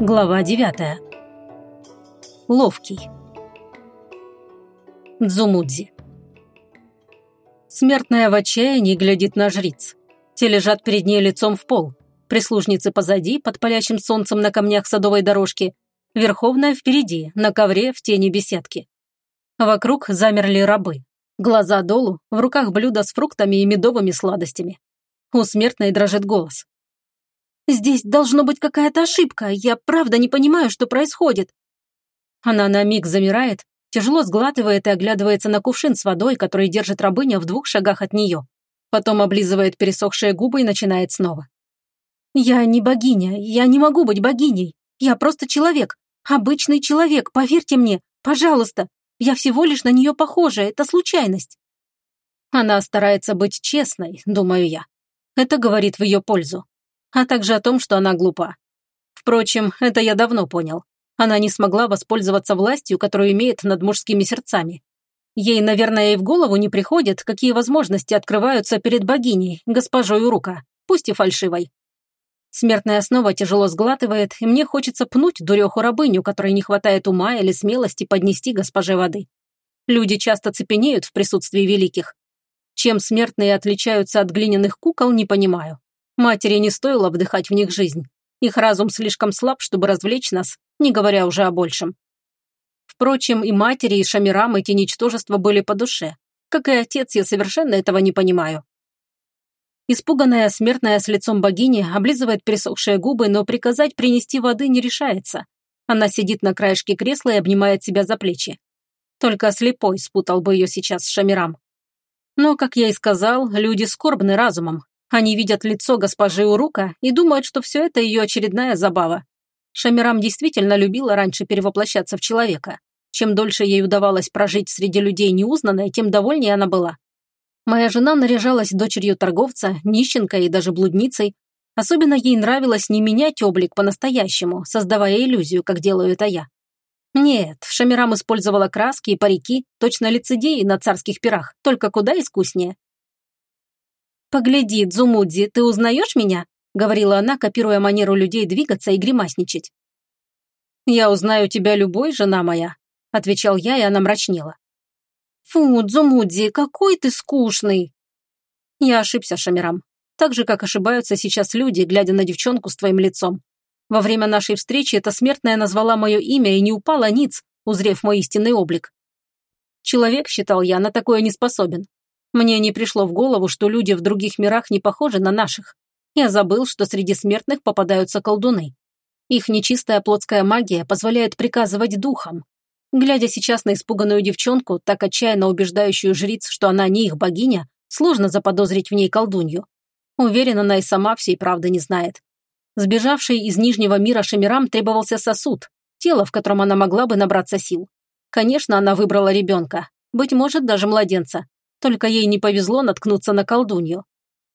Глава 9. Ловкий. Дзумудзи. Смертная в отчаянии глядит на жриц. Те лежат перед ней лицом в пол. Прислужницы позади, под палящим солнцем на камнях садовой дорожки. Верховная впереди, на ковре в тени беседки. Вокруг замерли рабы. Глаза долу, в руках блюда с фруктами и медовыми сладостями. У смертной дрожит голос. Здесь должно быть какая-то ошибка. Я правда не понимаю, что происходит». Она на миг замирает, тяжело сглатывает и оглядывается на кувшин с водой, который держит рабыня в двух шагах от нее. Потом облизывает пересохшие губы и начинает снова. «Я не богиня, я не могу быть богиней. Я просто человек, обычный человек, поверьте мне, пожалуйста. Я всего лишь на нее похожа, это случайность». Она старается быть честной, думаю я. Это говорит в ее пользу а также о том, что она глупа. Впрочем, это я давно понял. Она не смогла воспользоваться властью, которую имеет над мужскими сердцами. Ей, наверное, и в голову не приходит, какие возможности открываются перед богиней, госпожой Урука, пусть и фальшивой. Смертная снова тяжело сглатывает, и мне хочется пнуть дуреху-рабыню, которой не хватает ума или смелости поднести госпоже воды. Люди часто цепенеют в присутствии великих. Чем смертные отличаются от глиняных кукол, не понимаю. Матери не стоило вдыхать в них жизнь. Их разум слишком слаб, чтобы развлечь нас, не говоря уже о большем. Впрочем, и матери, и Шамирам эти ничтожества были по душе. Как и отец, я совершенно этого не понимаю. Испуганная смертная с лицом богини облизывает пересохшие губы, но приказать принести воды не решается. Она сидит на краешке кресла и обнимает себя за плечи. Только слепой спутал бы ее сейчас с Шамирам. Но, как я и сказал, люди скорбны разумом, они видят лицо госпожи Урука и думают, что все это ее очередная забава. Шамирам действительно любила раньше перевоплощаться в человека. Чем дольше ей удавалось прожить среди людей неузнанной, тем довольнее она была. Моя жена наряжалась дочерью торговца, нищенкой и даже блудницей. Особенно ей нравилось не менять облик по-настоящему, создавая иллюзию, как делаю это я. Нет, Шамирам использовала краски и парики, точно лицедеи на царских пирах, только куда искуснее. «Погляди, Дзумудзи, ты узнаешь меня?» — говорила она, копируя манеру людей двигаться и гримасничать. «Я узнаю тебя любой, жена моя», — отвечал я, и она мрачнела. «Фу, Дзумудзи, какой ты скучный!» Я ошибся, Шамирам. Так же, как ошибаются сейчас люди, глядя на девчонку с твоим лицом. Во время нашей встречи эта смертная назвала мое имя и не упала ниц, узрев мой истинный облик. Человек, считал я, на такое не способен. Мне не пришло в голову, что люди в других мирах не похожи на наших. Я забыл, что среди смертных попадаются колдуны. Их нечистая плотская магия позволяет приказывать духам. Глядя сейчас на испуганную девчонку, так отчаянно убеждающую жриц, что она не их богиня, сложно заподозрить в ней колдунью. Уверена, она и сама всей правды не знает. Сбежавшей из Нижнего мира Шамирам требовался сосуд, тело, в котором она могла бы набраться сил. Конечно, она выбрала ребенка, быть может, даже младенца, только ей не повезло наткнуться на колдунью.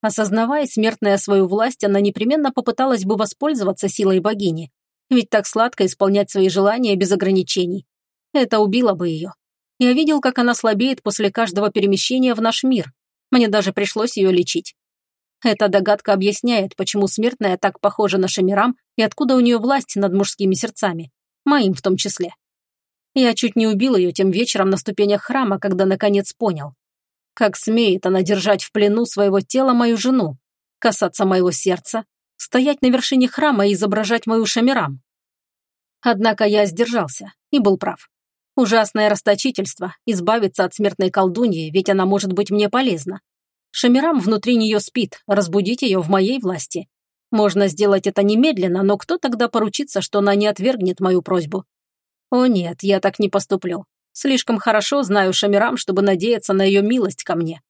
Осознавая смертная свою власть, она непременно попыталась бы воспользоваться силой богини. Ведь так сладко исполнять свои желания без ограничений. Это убило бы ее. Я видел, как она слабеет после каждого перемещения в наш мир. Мне даже пришлось ее лечить. Эта догадка объясняет, почему смертная так похожа на Шамирам и откуда у нее власть над мужскими сердцами. Моим в том числе. Я чуть не убил ее тем вечером на ступенях храма, когда наконец понял. Как смеет она держать в плену своего тела мою жену, касаться моего сердца, стоять на вершине храма и изображать мою шамирам? Однако я сдержался и был прав. Ужасное расточительство – избавиться от смертной колдуньи, ведь она может быть мне полезна. Шамирам внутри нее спит, разбудить ее в моей власти. Можно сделать это немедленно, но кто тогда поручится, что она не отвергнет мою просьбу? О нет, я так не поступлю. Слишком хорошо знаю Шамирам, чтобы надеяться на ее милость ко мне.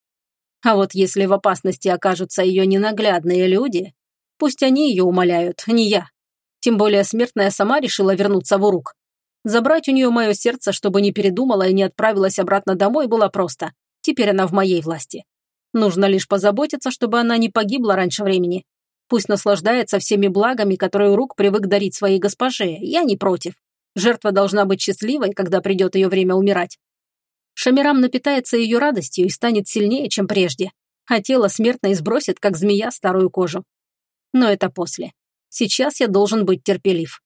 А вот если в опасности окажутся ее ненаглядные люди, пусть они ее умоляют, не я. Тем более смертная сама решила вернуться в Урук. Забрать у нее мое сердце, чтобы не передумала и не отправилась обратно домой, было просто. Теперь она в моей власти. Нужно лишь позаботиться, чтобы она не погибла раньше времени. Пусть наслаждается всеми благами, которые Урук привык дарить своей госпоже, я не против. Жертва должна быть счастливой, когда придет ее время умирать. Шамирам напитается ее радостью и станет сильнее, чем прежде, а тело смертно избросит, как змея, старую кожу. Но это после. Сейчас я должен быть терпелив.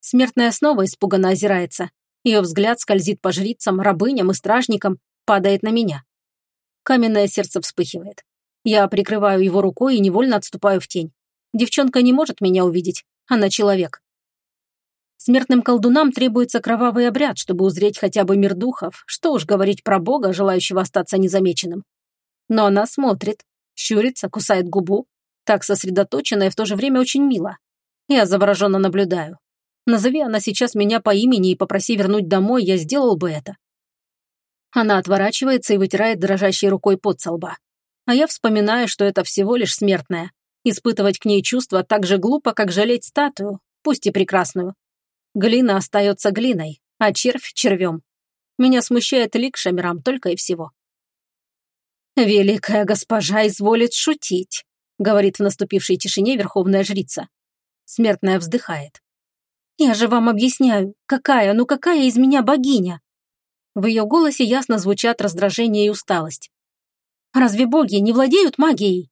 Смертная снова испуганно озирается. Ее взгляд скользит по жрицам, рабыням и стражникам, падает на меня. Каменное сердце вспыхивает. Я прикрываю его рукой и невольно отступаю в тень. Девчонка не может меня увидеть. Она человек. Смертным колдунам требуется кровавый обряд, чтобы узреть хотя бы мир духов, что уж говорить про бога, желающего остаться незамеченным. Но она смотрит, щурится, кусает губу, так сосредоточена и в то же время очень мило. Я завороженно наблюдаю. Назови она сейчас меня по имени и попроси вернуть домой, я сделал бы это. Она отворачивается и вытирает дрожащей рукой под со лба. А я вспоминаю, что это всего лишь смертная. Испытывать к ней чувства так же глупо, как жалеть статую, пусть и прекрасную. Глина остается глиной, а червь – червем. Меня смущает лик Шамирам только и всего. «Великая госпожа изволит шутить», — говорит в наступившей тишине верховная жрица. Смертная вздыхает. «Я же вам объясняю, какая, ну какая из меня богиня?» В ее голосе ясно звучат раздражение и усталость. «Разве боги не владеют магией?»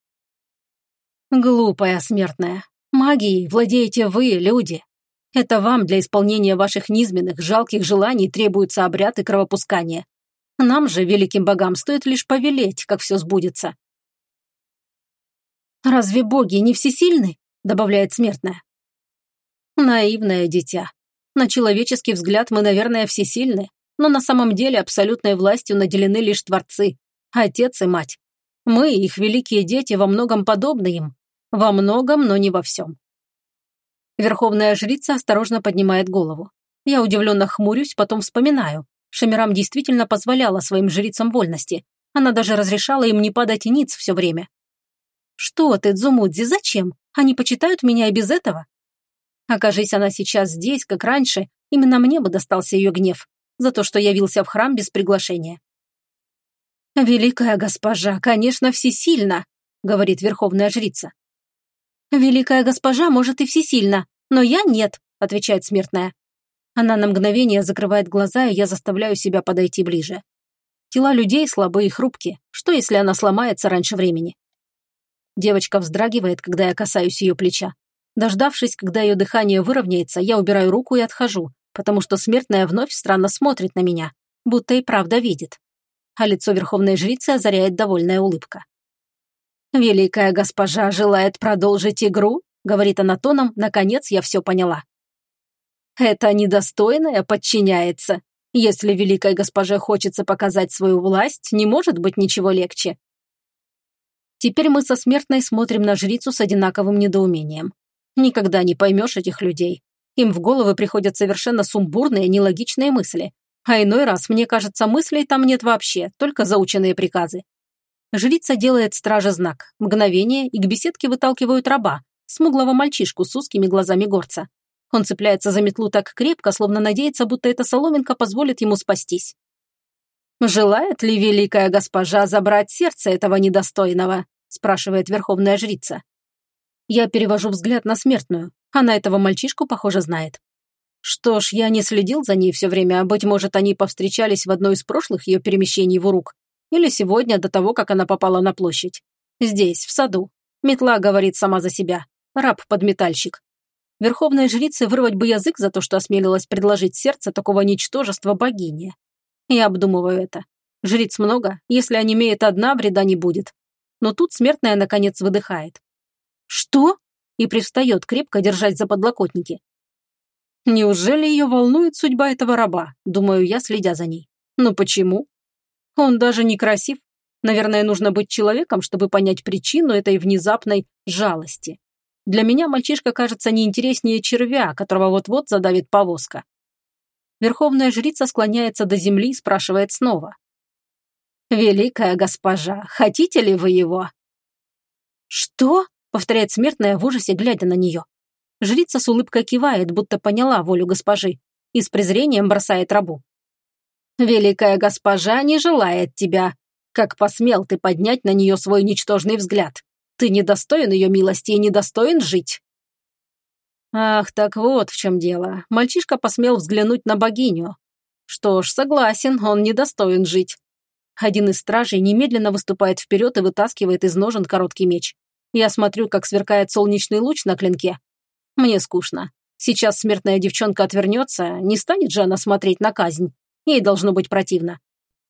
«Глупая смертная. Магией владеете вы, люди. Это вам для исполнения ваших низменных, жалких желаний требуется обряд и кровопускание. Нам же, великим богам, стоит лишь повелеть, как все сбудется. «Разве боги не всесильны?» – добавляет смертная. Наивное дитя. На человеческий взгляд мы, наверное, всесильны, но на самом деле абсолютной властью наделены лишь творцы, отец и мать. Мы, их великие дети, во многом подобны им. Во многом, но не во всем. Верховная жрица осторожно поднимает голову. Я удивленно хмурюсь, потом вспоминаю. Шамирам действительно позволяла своим жрицам вольности. Она даже разрешала им не падать ниц все время. «Что ты, Дзумудзи, зачем? Они почитают меня и без этого?» Окажись она сейчас здесь, как раньше, именно мне бы достался ее гнев за то, что явился в храм без приглашения. «Великая госпожа, конечно, всесильна», — говорит верховная жрица. «Великая госпожа, может, и всесильна, но я нет», — отвечает смертная. Она на мгновение закрывает глаза, и я заставляю себя подойти ближе. Тела людей слабые и хрупкие. Что, если она сломается раньше времени? Девочка вздрагивает, когда я касаюсь ее плеча. Дождавшись, когда ее дыхание выровняется, я убираю руку и отхожу, потому что смертная вновь странно смотрит на меня, будто и правда видит. А лицо верховной жрицы озаряет довольная улыбка. «Великая госпожа желает продолжить игру?» — говорит она тоном, наконец я все поняла. «Это недостойное подчиняется. Если великой госпоже хочется показать свою власть, не может быть ничего легче». Теперь мы со смертной смотрим на жрицу с одинаковым недоумением. Никогда не поймешь этих людей. Им в головы приходят совершенно сумбурные, нелогичные мысли. А иной раз, мне кажется, мыслей там нет вообще, только заученные приказы. Жрица делает страже знак. Мгновение, и к беседке выталкивают раба, смуглого мальчишку с узкими глазами горца. Он цепляется за метлу так крепко, словно надеется, будто эта соломинка позволит ему спастись. «Желает ли великая госпожа забрать сердце этого недостойного?» спрашивает верховная жрица. Я перевожу взгляд на смертную. Она этого мальчишку, похоже, знает. Что ж, я не следил за ней все время, а, быть может, они повстречались в одной из прошлых ее перемещений в Урук. Или сегодня, до того, как она попала на площадь. Здесь, в саду. Метла говорит сама за себя. Раб-подметальщик. Верховной жрице вырвать бы язык за то, что осмелилась предложить сердце такого ничтожества богине. Я обдумываю это. Жриц много, если онемеет одна, вреда не будет. Но тут смертная, наконец, выдыхает. «Что?» и привстает, крепко держать за подлокотники. Неужели ее волнует судьба этого раба, думаю я, следя за ней. Но почему? Он даже не красив. Наверное, нужно быть человеком, чтобы понять причину этой внезапной жалости. Для меня мальчишка кажется неинтереснее червя, которого вот-вот задавит повозка. Верховная жрица склоняется до земли и спрашивает снова. «Великая госпожа, хотите ли вы его?» «Что?» — повторяет смертная в ужасе, глядя на нее. Жрица с улыбкой кивает, будто поняла волю госпожи, и с презрением бросает рабу. «Великая госпожа не желает тебя. Как посмел ты поднять на нее свой ничтожный взгляд? Ты недостоин ее милости и недостоин жить». Ах, так вот в чем дело. Мальчишка посмел взглянуть на богиню. Что ж, согласен, он недостоин жить. Один из стражей немедленно выступает вперед и вытаскивает из ножен короткий меч. Я смотрю, как сверкает солнечный луч на клинке. Мне скучно. Сейчас смертная девчонка отвернется, не станет же она смотреть на казнь. Ей должно быть противно.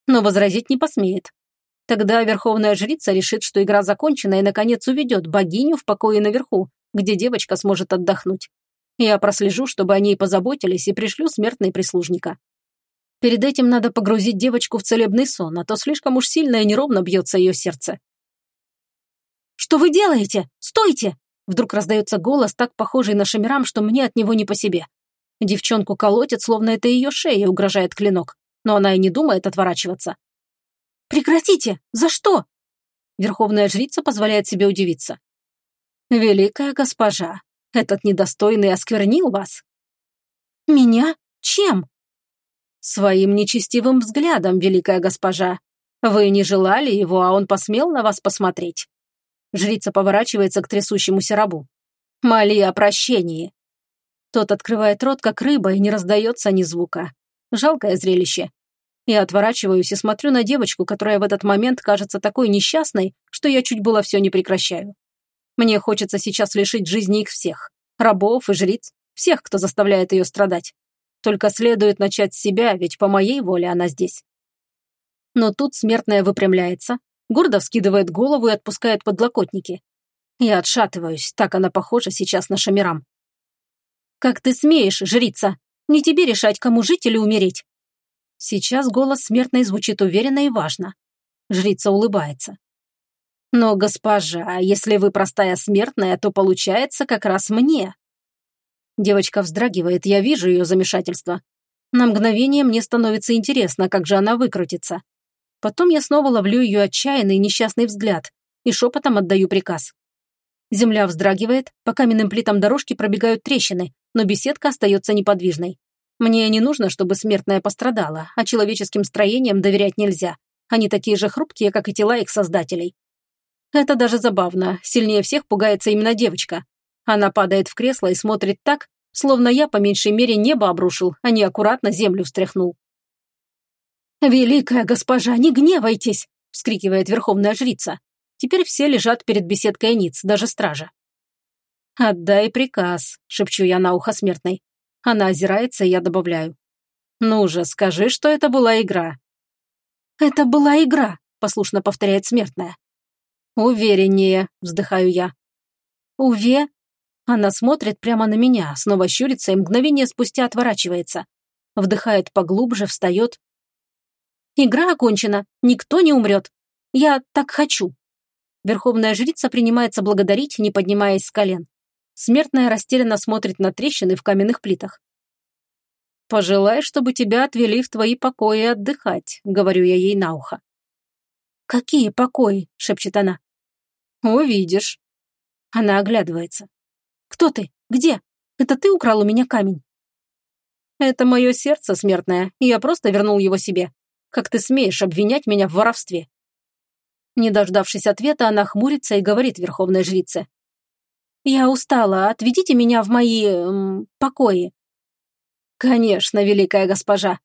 Но возразить не посмеет. Тогда верховная жрица решит, что игра закончена и, наконец, уведет богиню в покое наверху, где девочка сможет отдохнуть. Я прослежу, чтобы о ней позаботились, и пришлю смертной прислужника. Перед этим надо погрузить девочку в целебный сон, а то слишком уж сильно и неровно бьется ее сердце. «Что вы делаете? Стойте!» Вдруг раздается голос, так похожий на Шамирам, что мне от него не по себе. Девчонку колотит, словно это ее шея угрожает клинок, но она и не думает отворачиваться. «Прекратите! За что?» Верховная жрица позволяет себе удивиться. «Великая госпожа, этот недостойный осквернил вас». «Меня? Чем?» «Своим нечестивым взглядом, великая госпожа. Вы не желали его, а он посмел на вас посмотреть». Жрица поворачивается к трясущемуся рабу. «Моли о прощении». Тот открывает рот, как рыба, и не раздается ни звука. Жалкое зрелище. Я отворачиваюсь и смотрю на девочку, которая в этот момент кажется такой несчастной, что я чуть было все не прекращаю. Мне хочется сейчас лишить жизни их всех. Рабов и жриц. Всех, кто заставляет ее страдать. Только следует начать с себя, ведь по моей воле она здесь. Но тут смертная выпрямляется, гордо вскидывает голову и отпускает подлокотники. Я отшатываюсь, так она похожа сейчас на Шамирам. «Как ты смеешь, жрица? Не тебе решать, кому жить или умереть». Сейчас голос смертной звучит уверенно и важно. Жрица улыбается. «Но, госпожа, если вы простая смертная, то получается как раз мне». Девочка вздрагивает, я вижу ее замешательство. На мгновение мне становится интересно, как же она выкрутится. Потом я снова ловлю ее отчаянный несчастный взгляд и шепотом отдаю приказ. Земля вздрагивает, по каменным плитам дорожки пробегают трещины, но беседка остается неподвижной. Мне не нужно, чтобы смертная пострадала, а человеческим строениям доверять нельзя. Они такие же хрупкие, как и тела их создателей. Это даже забавно, сильнее всех пугается именно девочка. Она падает в кресло и смотрит так, словно я по меньшей мере небо обрушил, а не аккуратно землю встряхнул. «Великая госпожа, не гневайтесь!» – вскрикивает верховная жрица. Теперь все лежат перед беседкой ниц, даже стража. «Отдай приказ», – шепчу я на ухо смертной. Она озирается, и я добавляю. «Ну же, скажи, что это была игра». «Это была игра», – послушно повторяет смертная. «Увереннее», – вздыхаю я. «Уве?» Она смотрит прямо на меня, снова щурится и мгновение спустя отворачивается. Вдыхает поглубже, встает, Игра окончена, никто не умрет. Я так хочу». Верховная жрица принимается благодарить, не поднимаясь с колен. Смертная растерянно смотрит на трещины в каменных плитах. «Пожелай, чтобы тебя отвели в твои покои отдыхать», — говорю я ей на ухо. «Какие покои?» — шепчет она. «Увидишь». Она оглядывается. «Кто ты? Где? Это ты украл у меня камень?» «Это мое сердце смертное, и я просто вернул его себе. Как ты смеешь обвинять меня в воровстве?» Не дождавшись ответа, она хмурится и говорит верховной жрице. «Я устала, отведите меня в мои... Эм, покои». «Конечно, великая госпожа».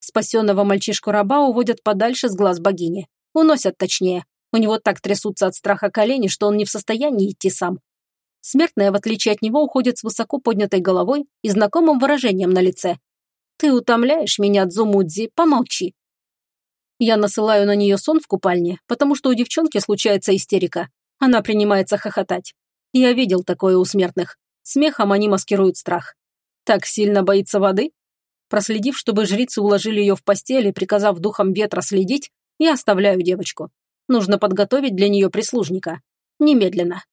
Спасенного мальчишку-раба уводят подальше с глаз богини. Уносят точнее. У него так трясутся от страха колени, что он не в состоянии идти сам. Смертная, в отличие от него, уходит с высоко поднятой головой и знакомым выражением на лице. «Ты утомляешь меня, Дзумудзи, помолчи». Я насылаю на нее сон в купальне, потому что у девчонки случается истерика. Она принимается хохотать. Я видел такое у смертных. Смехом они маскируют страх. Так сильно боится воды? Проследив, чтобы жрицы уложили ее в постель и приказав духом ветра следить, я оставляю девочку. Нужно подготовить для нее прислужника. Немедленно.